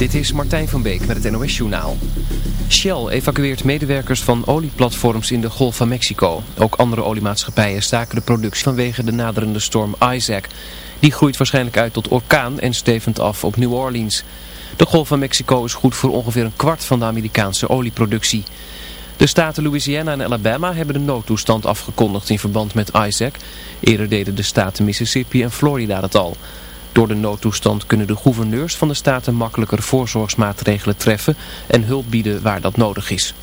Dit is Martijn van Beek met het NOS Journaal. Shell evacueert medewerkers van olieplatforms in de Golf van Mexico. Ook andere oliemaatschappijen staken de productie vanwege de naderende storm Isaac. Die groeit waarschijnlijk uit tot orkaan en stevend af op New Orleans. De Golf van Mexico is goed voor ongeveer een kwart van de Amerikaanse olieproductie. De staten Louisiana en Alabama hebben de noodtoestand afgekondigd in verband met Isaac. Eerder deden de staten Mississippi en Florida dat al. Door de noodtoestand kunnen de gouverneurs van de staten makkelijker voorzorgsmaatregelen treffen en hulp bieden waar dat nodig is.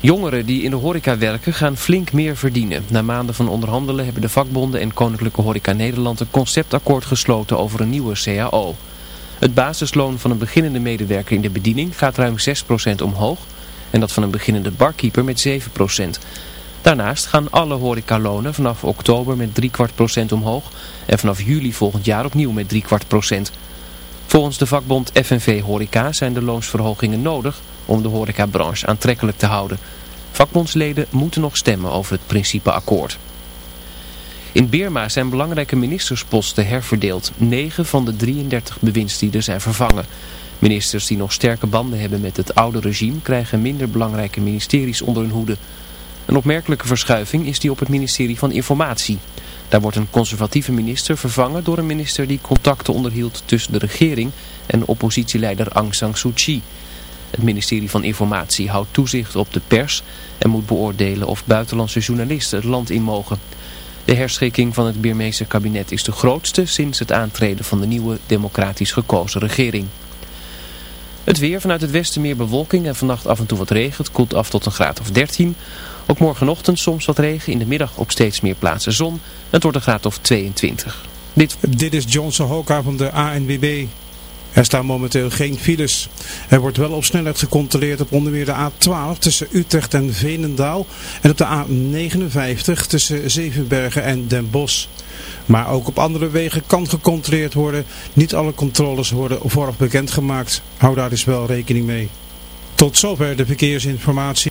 Jongeren die in de horeca werken gaan flink meer verdienen. Na maanden van onderhandelen hebben de vakbonden en Koninklijke Horeca Nederland een conceptakkoord gesloten over een nieuwe CAO. Het basisloon van een beginnende medewerker in de bediening gaat ruim 6% omhoog en dat van een beginnende barkeeper met 7%. Daarnaast gaan alle horecalonen vanaf oktober met kwart procent omhoog en vanaf juli volgend jaar opnieuw met kwart procent. Volgens de vakbond FNV Horeca zijn de loonsverhogingen nodig om de horecabranche aantrekkelijk te houden. Vakbondsleden moeten nog stemmen over het principeakkoord. In Birma zijn belangrijke ministersposten herverdeeld. 9 van de 33 bewindslieden zijn vervangen. Ministers die nog sterke banden hebben met het oude regime krijgen minder belangrijke ministeries onder hun hoede. Een opmerkelijke verschuiving is die op het ministerie van Informatie. Daar wordt een conservatieve minister vervangen door een minister die contacten onderhield tussen de regering en oppositieleider Aung San Suu Kyi. Het ministerie van Informatie houdt toezicht op de pers en moet beoordelen of buitenlandse journalisten het land in mogen. De herschikking van het Birmeese kabinet is de grootste sinds het aantreden van de nieuwe democratisch gekozen regering. Het weer vanuit het westen meer bewolking en vannacht af en toe wat regen. Het koelt af tot een graad of 13. Ook morgenochtend soms wat regen. In de middag op steeds meer plaatsen zon. Het wordt een graad of 22. Dit, Dit is Johnson Hoka van de ANWB. Er staan momenteel geen files. Er wordt wel op snelheid gecontroleerd op onder meer de A12 tussen Utrecht en Veenendaal en op de A59 tussen Zevenbergen en Den Bosch. Maar ook op andere wegen kan gecontroleerd worden. Niet alle controles worden vooraf bekendgemaakt. Hou daar dus wel rekening mee. Tot zover de verkeersinformatie.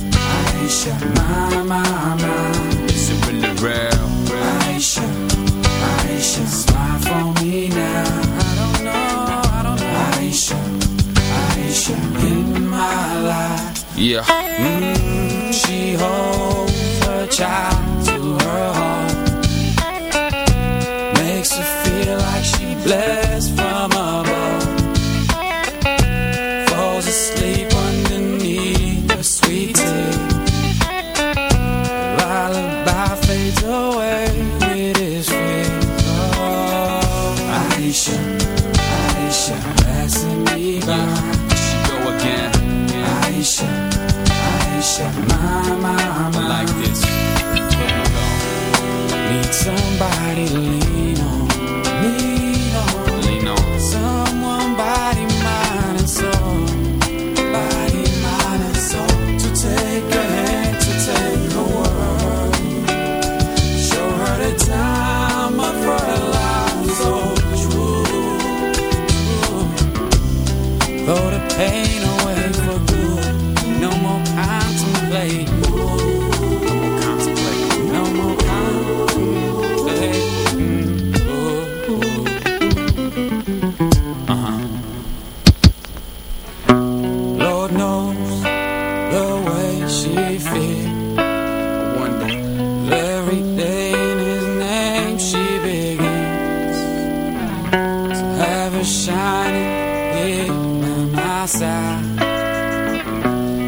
Aisha, my, my, my. Is it really real? Aisha, Aisha, smile for me now. I don't know, I don't know. Aisha, Aisha, in my life. Yeah. Mm, she holds her child to her heart. Makes her feel like she blessed I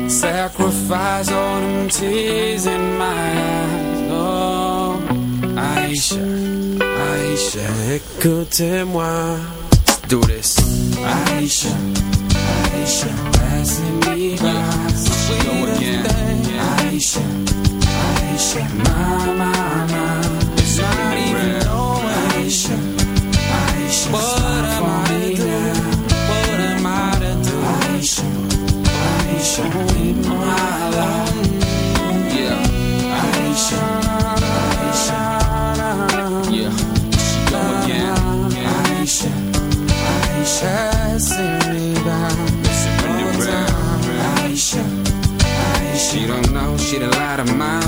sacrifice all them tears in my eyes. Oh, Aisha, Aisha, écoutez-moi. Do this, Aisha, Aisha, passing me by. Go again, Aisha, Aisha, my, my, my. of my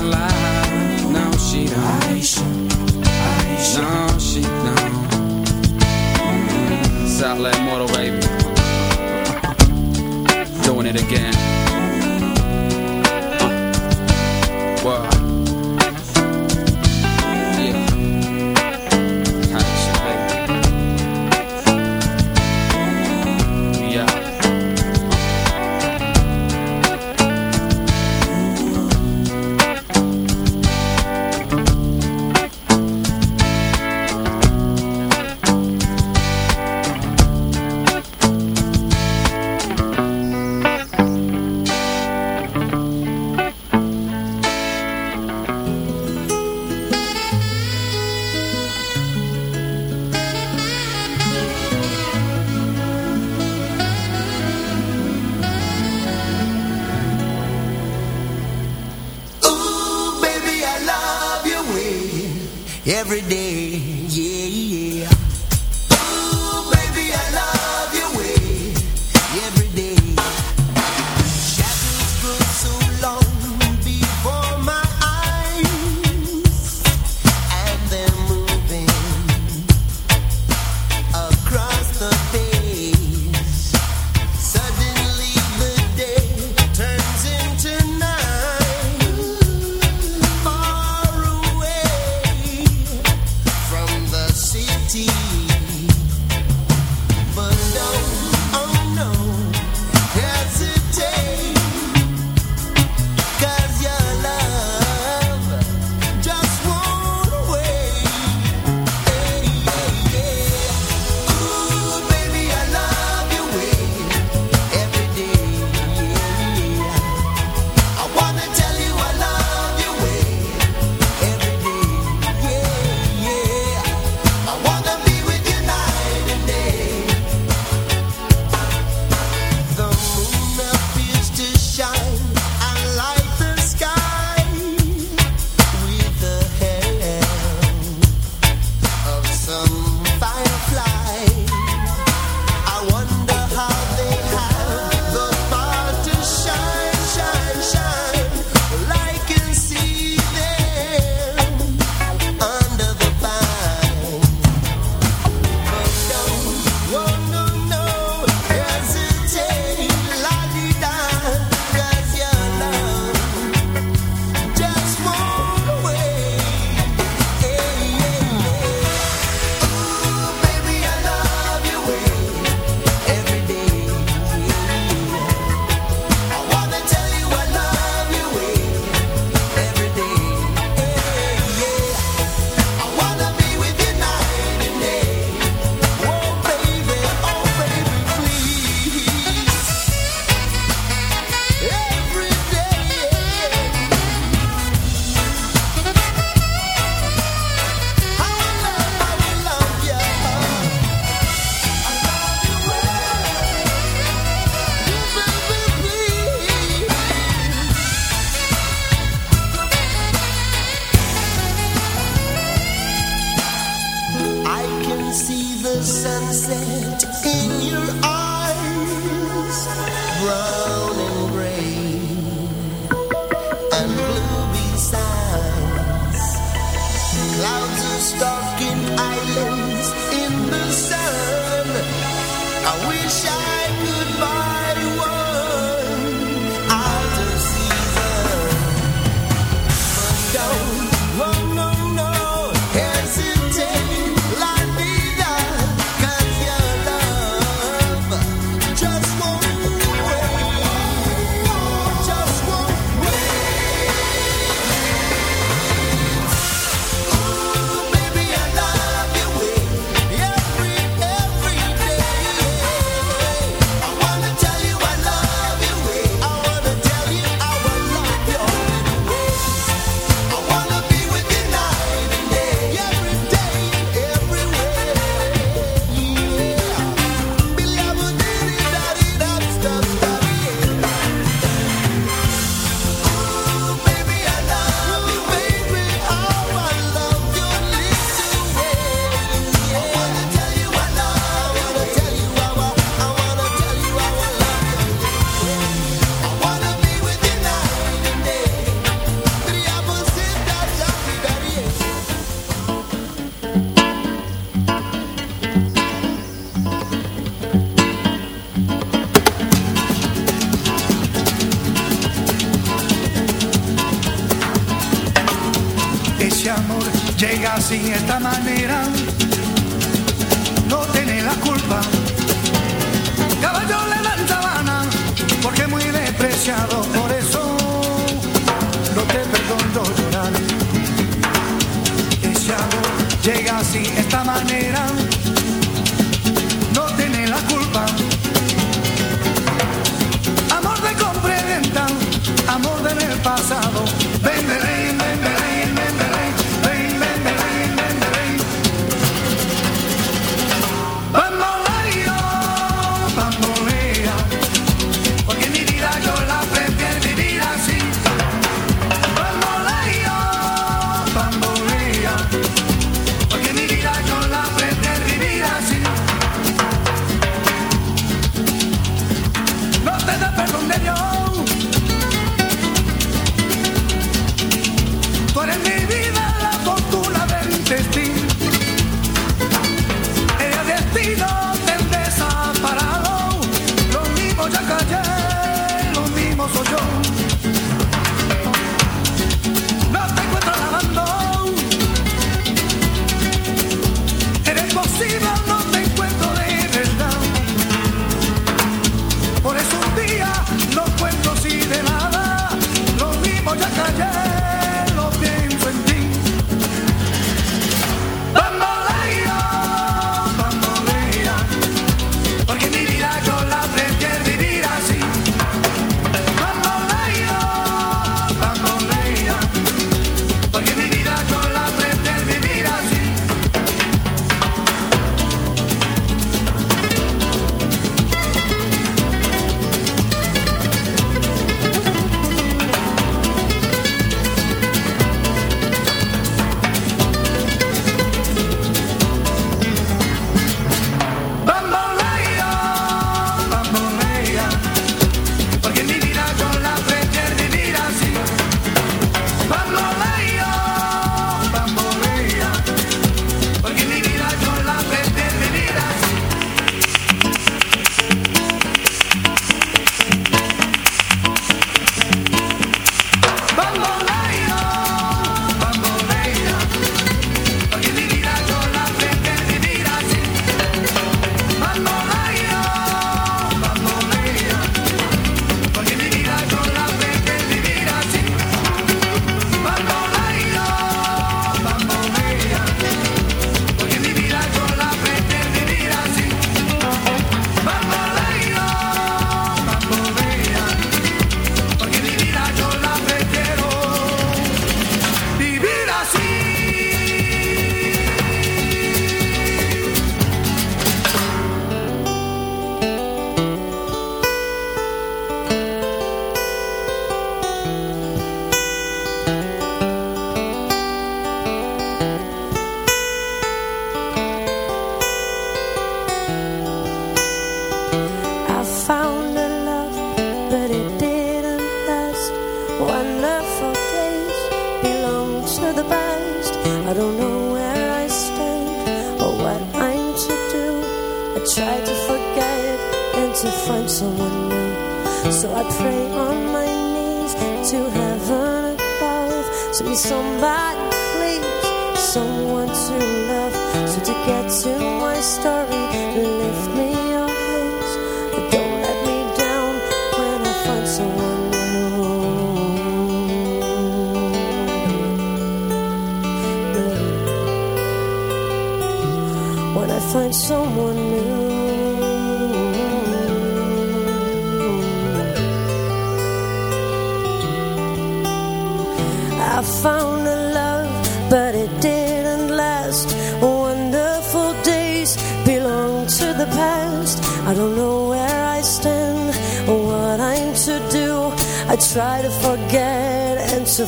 every day. Yeah.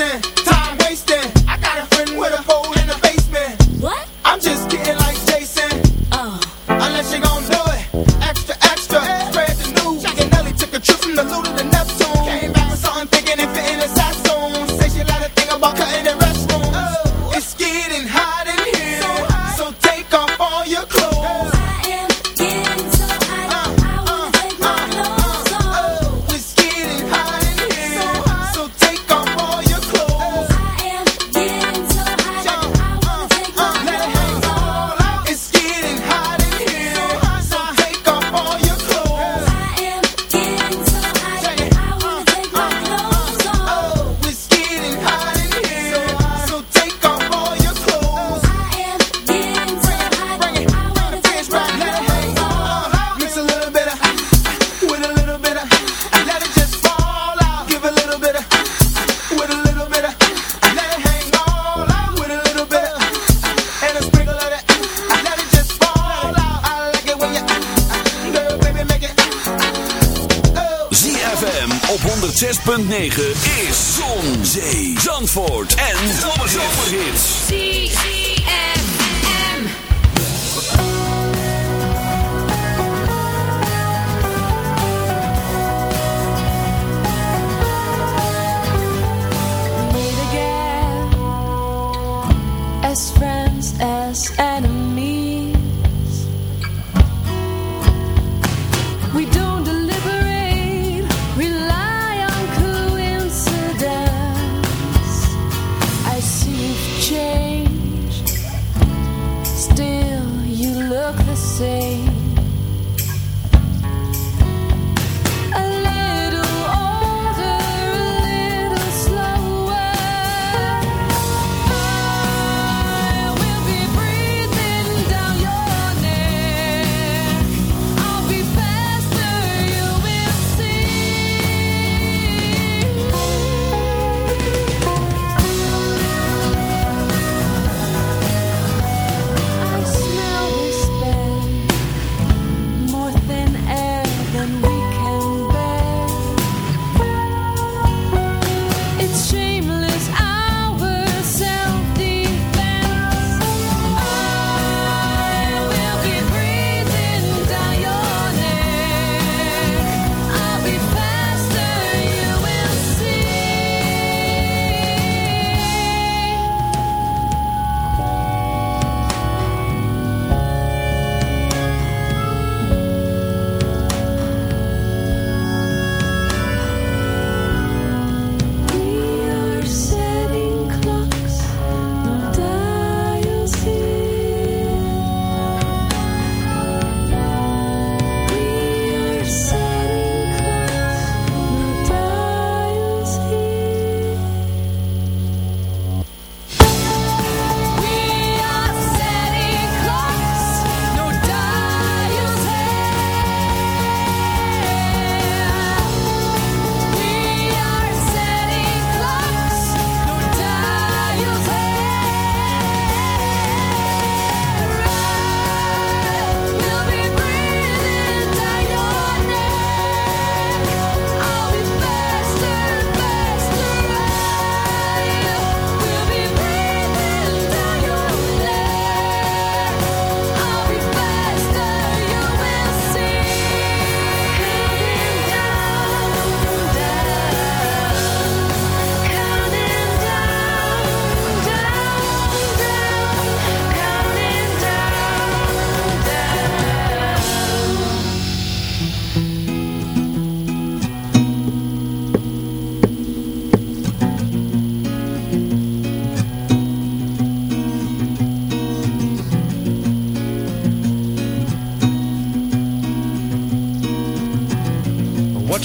stop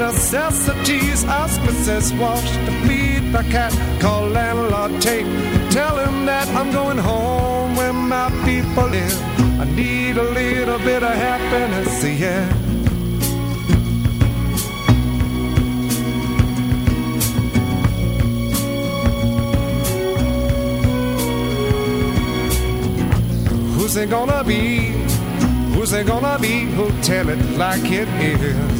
Necessities. Ask Mrs. Walsh to feed the cat. Call landlord Tate. Tell him that I'm going home where my people live. I need a little bit of happiness, yeah. Who's it gonna be? Who's it gonna be? Who'll tell it like it is?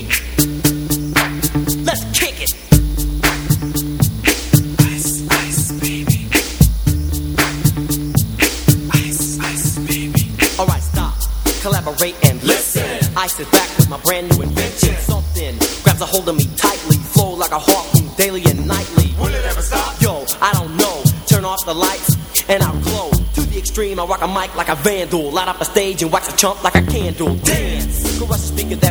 Mic like a vandal. Light up a stage and wax a chump like a candle. Dance! Crush a speaker that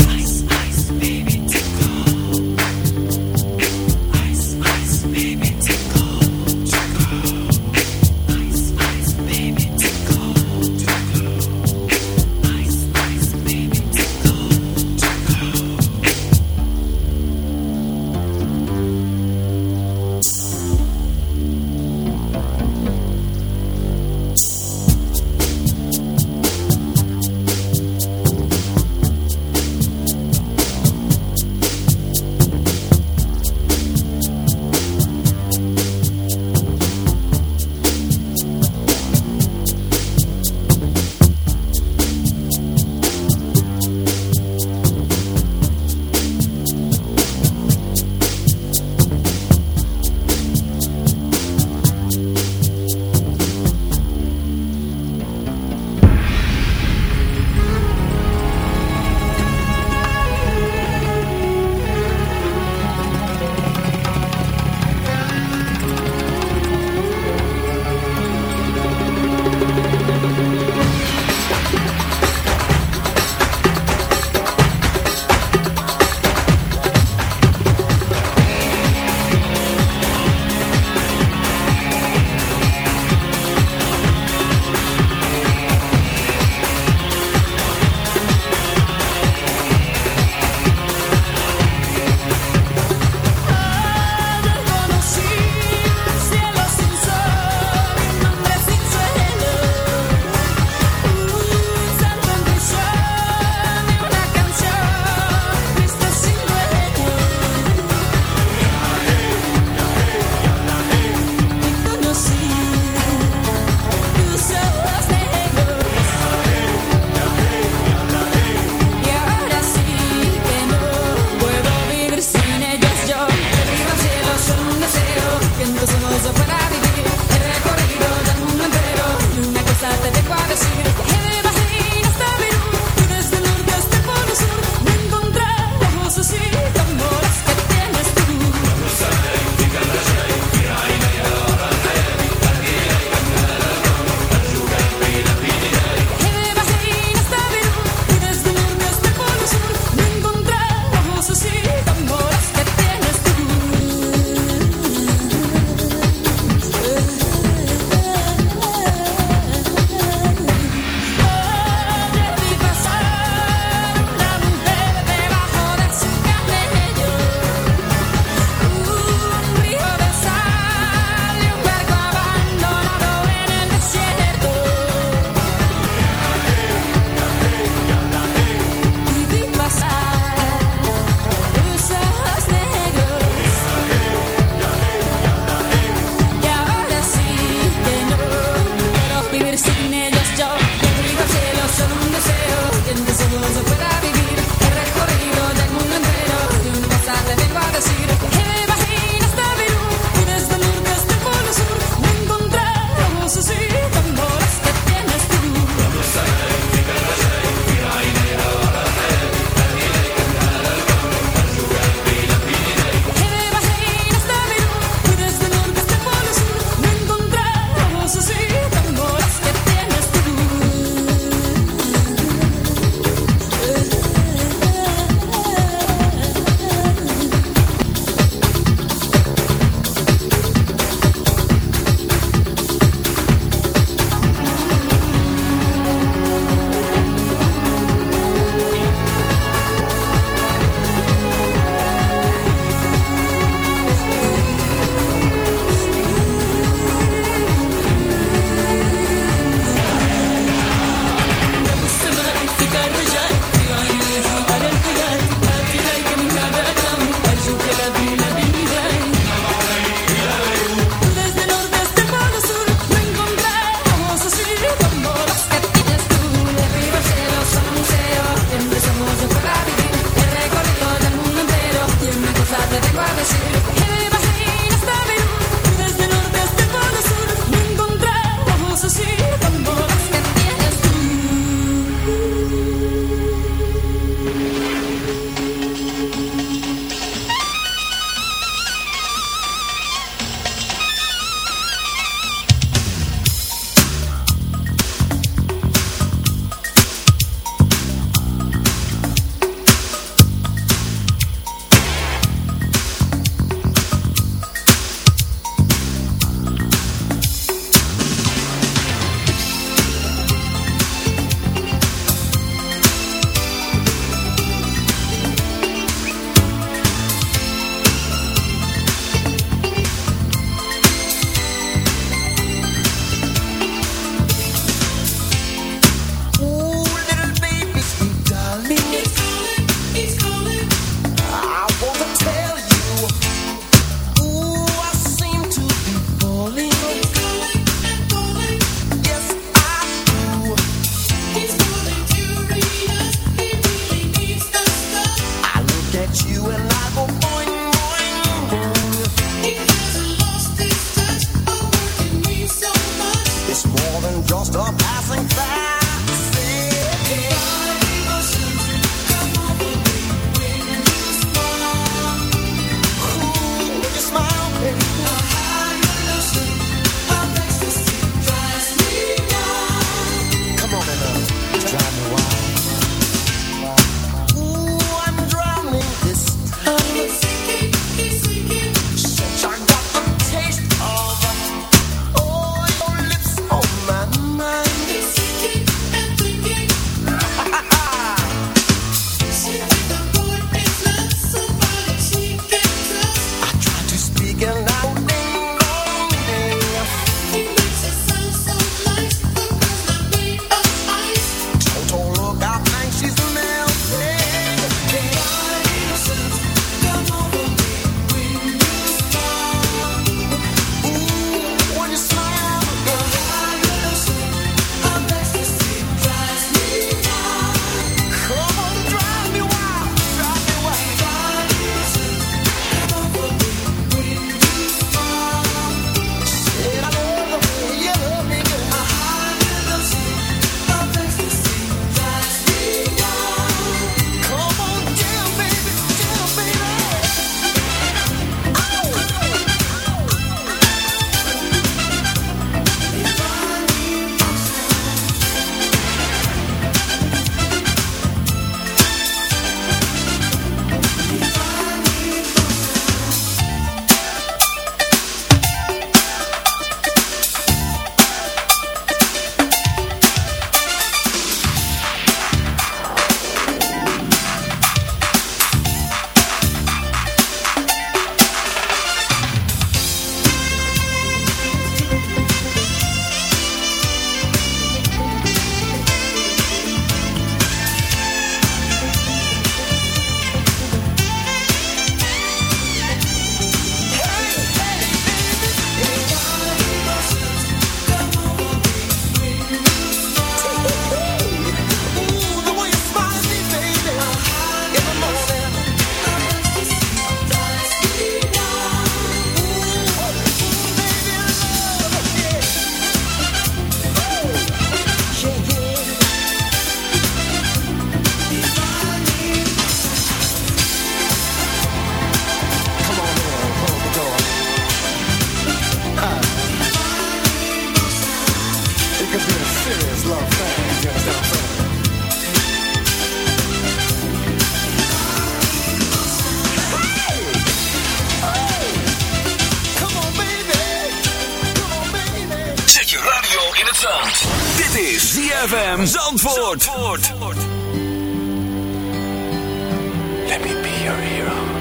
Hero.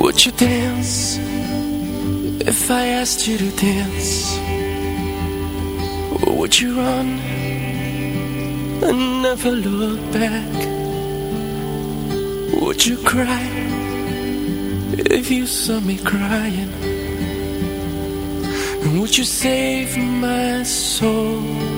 Would you dance if I asked you to dance? Or would you run and never look back? Would you cry if you saw me crying? And would you save my soul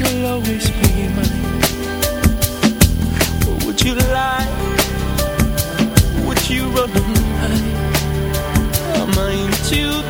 you'll always be mine? Or would you lie? Would you run and hide? Am I in too